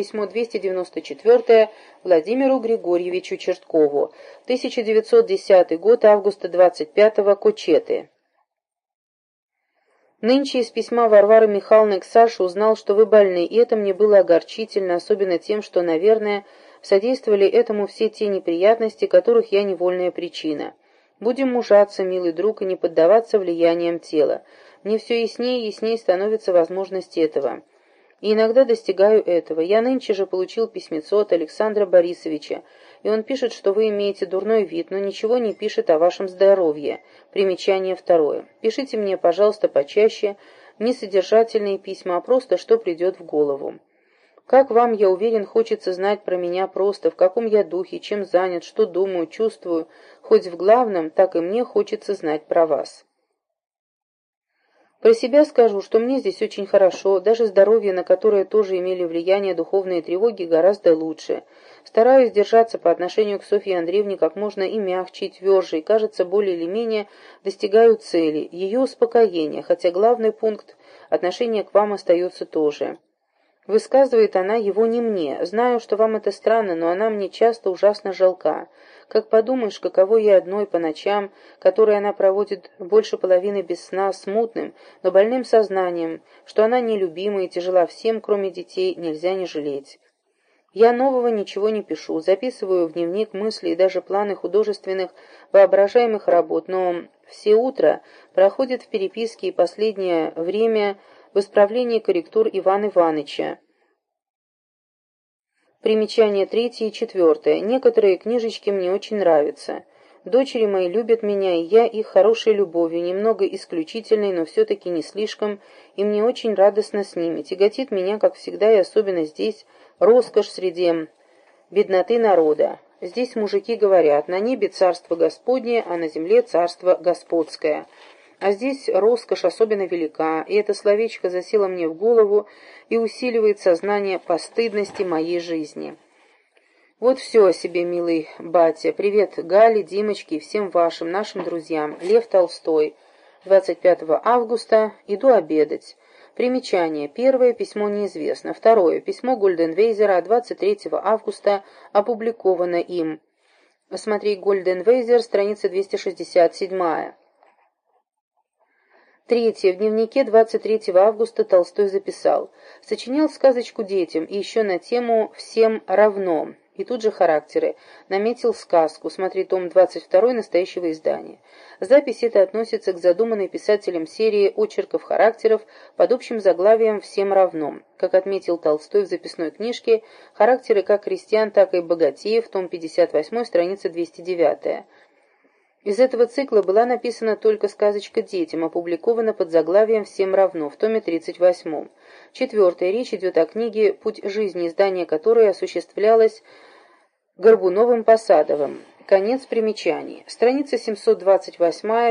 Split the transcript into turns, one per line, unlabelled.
письмо 294 Владимиру Григорьевичу Черткову, 1910 год, августа 25-го, Кочеты. Нынче из письма Варвары Михайловны к Саше узнал, что вы больны, и это мне было огорчительно, особенно тем, что, наверное, содействовали этому все те неприятности, которых я невольная причина. Будем мужаться, милый друг, и не поддаваться влияниям тела. Мне все яснее и яснее становится возможность этого. И иногда достигаю этого. Я нынче же получил письмецо от Александра Борисовича, и он пишет, что вы имеете дурной вид, но ничего не пишет о вашем здоровье. Примечание второе. Пишите мне, пожалуйста, почаще, не содержательные письма, а просто, что придет в голову. Как вам, я уверен, хочется знать про меня просто, в каком я духе, чем занят, что думаю, чувствую. Хоть в главном, так и мне хочется знать про вас. Про себя скажу, что мне здесь очень хорошо, даже здоровье, на которое тоже имели влияние духовные тревоги, гораздо лучше. Стараюсь держаться по отношению к Софье Андреевне как можно и мягче, и тверже, и, кажется, более или менее достигаю цели, ее успокоения, хотя главный пункт отношения к вам остается тоже. Высказывает она его не мне. Знаю, что вам это странно, но она мне часто ужасно жалка. Как подумаешь, каково ей одной по ночам, которые она проводит больше половины без сна, смутным, но больным сознанием, что она нелюбима и тяжела всем, кроме детей, нельзя не жалеть. Я нового ничего не пишу, записываю в дневник мысли и даже планы художественных воображаемых работ, но все утро проходит в переписке и последнее время в исправлении корректур Ивана Ивановича. Примечание третье и четвертое. Некоторые книжечки мне очень нравятся. Дочери мои любят меня, и я их хорошей любовью, немного исключительной, но все-таки не слишком, и мне очень радостно с ними. Тяготит меня, как всегда, и особенно здесь, роскошь среди бедноты народа. Здесь мужики говорят, на небе царство Господне, а на земле царство Господское. А здесь роскошь особенно велика, и это словечко засело мне в голову и усиливает сознание постыдности моей жизни. Вот все о себе, милый батя. Привет Гале, Димочке и всем вашим, нашим друзьям. Лев Толстой. 25 августа. Иду обедать. Примечание. Первое письмо неизвестно. Второе. Письмо Гольденвейзера 23 августа опубликовано им. Смотри Гольденвейзер, страница 267. Третье. В дневнике 23 августа Толстой записал. Сочинял сказочку детям и еще на тему «Всем равно». И тут же характеры. Наметил сказку. Смотри том 22 настоящего издания. Запись эта относится к задуманной писателем серии очерков характеров под общим заглавием «Всем равно». Как отметил Толстой в записной книжке, характеры как крестьян, так и богатеев, том 58, страница 209. Из этого цикла была написана только сказочка детям, опубликована под заглавием «Всем равно» в томе 38. Четвертое. Речь идет о книге «Путь жизни», издание которой осуществлялось Горбуновым-Посадовым. Конец примечаний. Страница 728